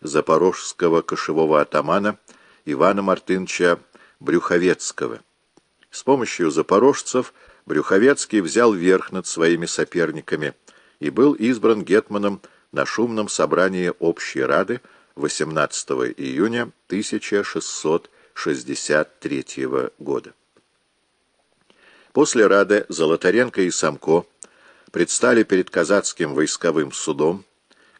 запорожского кошевого атамана Ивана Мартыновича Брюховецкого. С помощью запорожцев Брюховецкий взял верх над своими соперниками и был избран гетманом на шумном собрании Общей Рады 18 июня 1663 года. После Рады Золотаренко и Самко предстали перед казацким войсковым судом,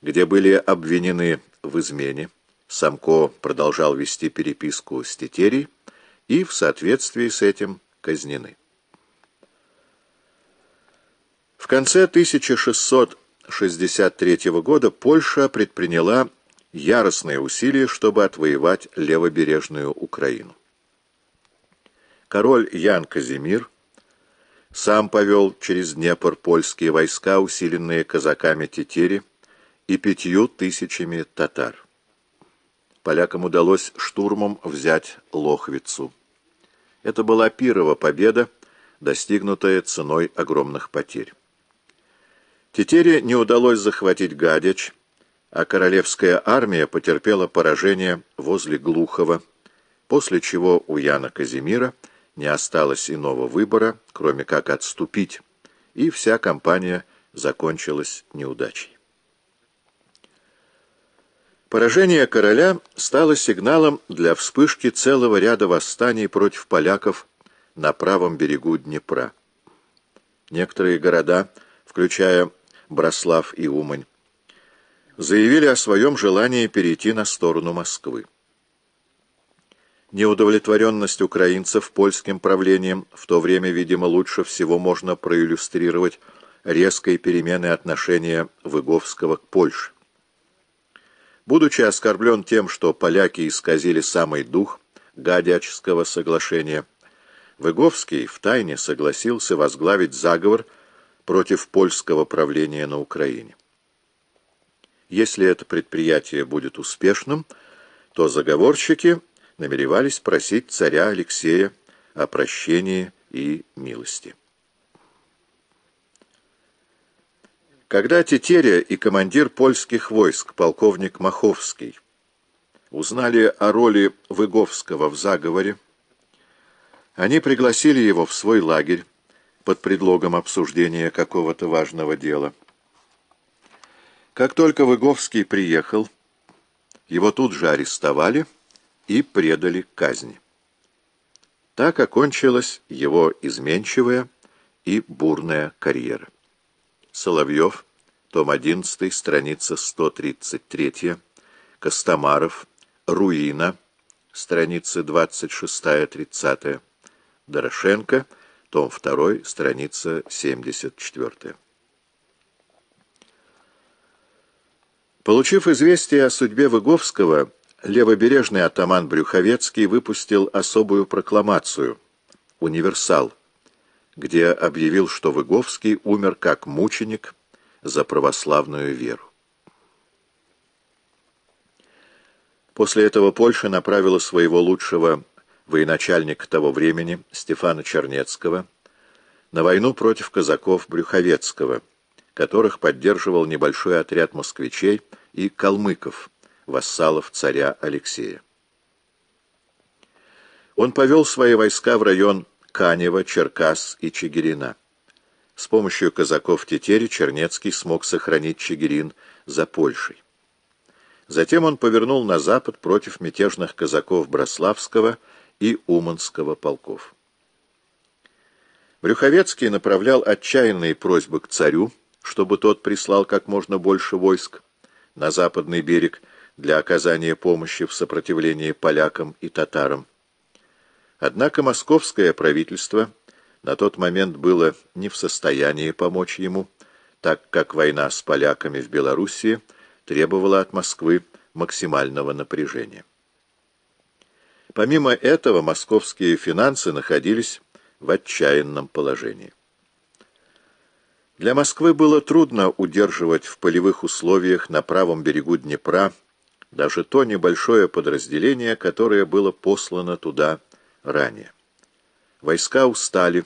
где были обвинены в измене. Самко продолжал вести переписку с Тетерей и в соответствии с этим казнены. В конце 1663 года Польша предприняла яростные усилия, чтобы отвоевать левобережную Украину. Король Ян Казимир сам повел через Днепр польские войска, усиленные казаками Тетери и пятью тысячами татар. Полякам удалось штурмом взять Лохвицу. Это была пирова победа, достигнутая ценой огромных потерь. Тетере не удалось захватить Гадяч, а королевская армия потерпела поражение возле Глухова, после чего у Яна Казимира не осталось иного выбора, кроме как отступить, и вся кампания закончилась неудачей. Поражение короля стало сигналом для вспышки целого ряда восстаний против поляков на правом берегу Днепра. Некоторые города, включая Брослав и Умань, заявили о своем желании перейти на сторону Москвы. Неудовлетворенность украинцев польским правлением в то время, видимо, лучше всего можно проиллюстрировать резкой переменой отношения Выговского к Польше. Будучи оскорблен тем, что поляки исказили самый дух Гадячского соглашения, Выговский втайне согласился возглавить заговор против польского правления на Украине. Если это предприятие будет успешным, то заговорщики намеревались просить царя Алексея о прощении и милости. Когда Тетеря и командир польских войск, полковник Маховский, узнали о роли Выговского в заговоре, они пригласили его в свой лагерь под предлогом обсуждения какого-то важного дела. Как только Выговский приехал, его тут же арестовали и предали казни. Так окончилась его изменчивая и бурная карьера. Соловьев, том 11, страница 133, Костомаров, Руина, страницы 26-30, Дорошенко, том 2, страница 74. Получив известие о судьбе Выговского, левобережный атаман Брюховецкий выпустил особую прокламацию «Универсал», где объявил, что Выговский умер как мученик за православную веру. После этого Польша направила своего лучшего военачальника того времени, Стефана Чернецкого, на войну против казаков Брюховецкого, которых поддерживал небольшой отряд москвичей и калмыков, вассалов царя Алексея. Он повел свои войска в район Канева, Черкас и Чигирина. С помощью казаков Тетери Чернецкий смог сохранить Чигирин за Польшей. Затем он повернул на запад против мятежных казаков Брославского и Уманского полков. Брюховецкий направлял отчаянные просьбы к царю, чтобы тот прислал как можно больше войск на западный берег для оказания помощи в сопротивлении полякам и татарам. Однако московское правительство на тот момент было не в состоянии помочь ему, так как война с поляками в Белоруссии требовала от Москвы максимального напряжения. Помимо этого, московские финансы находились в отчаянном положении. Для Москвы было трудно удерживать в полевых условиях на правом берегу Днепра даже то небольшое подразделение, которое было послано туда ранее. Войска устали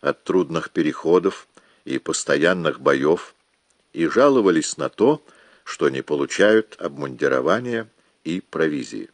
от трудных переходов и постоянных боев и жаловались на то, что не получают обмундирования и провизии.